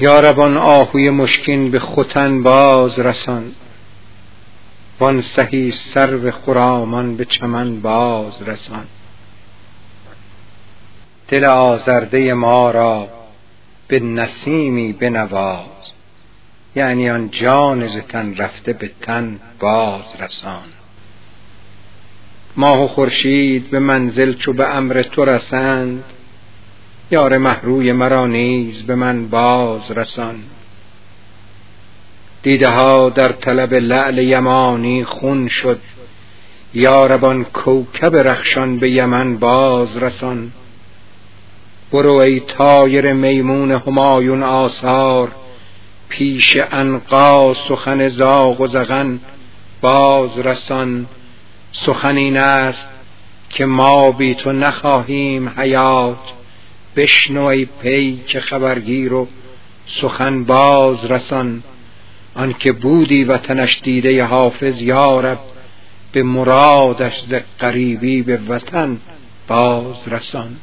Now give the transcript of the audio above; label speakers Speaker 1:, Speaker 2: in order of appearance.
Speaker 1: یاربان آهوی مشکین به خوتن باز رسان. وان سهی سرو خرامان به چمن باز رسان. دل آزرده ما را به نسیمی بنواز. یعنی آن جان ز رفته به تن باز رسان. ماه و خورشید به منزل چو به امر تو رسند یار محروی مرا نیز به من باز رسان. دیده ها در طلب لعل یمانی خون شد. یاربان کوکب رخشان به یمن باز رسان. برو ای تایر میمون همایون آثار. پیش انقا سخن زاغ و زغن باز رسان. سخن این است که ما بی تو نخواهیم حیات. بشنو ای پی که خبرگیر و سخن باز رسان. آنکه بودی وطنش دیده حافظ یارب به مرادش ز قریبی به وطن باز رسان.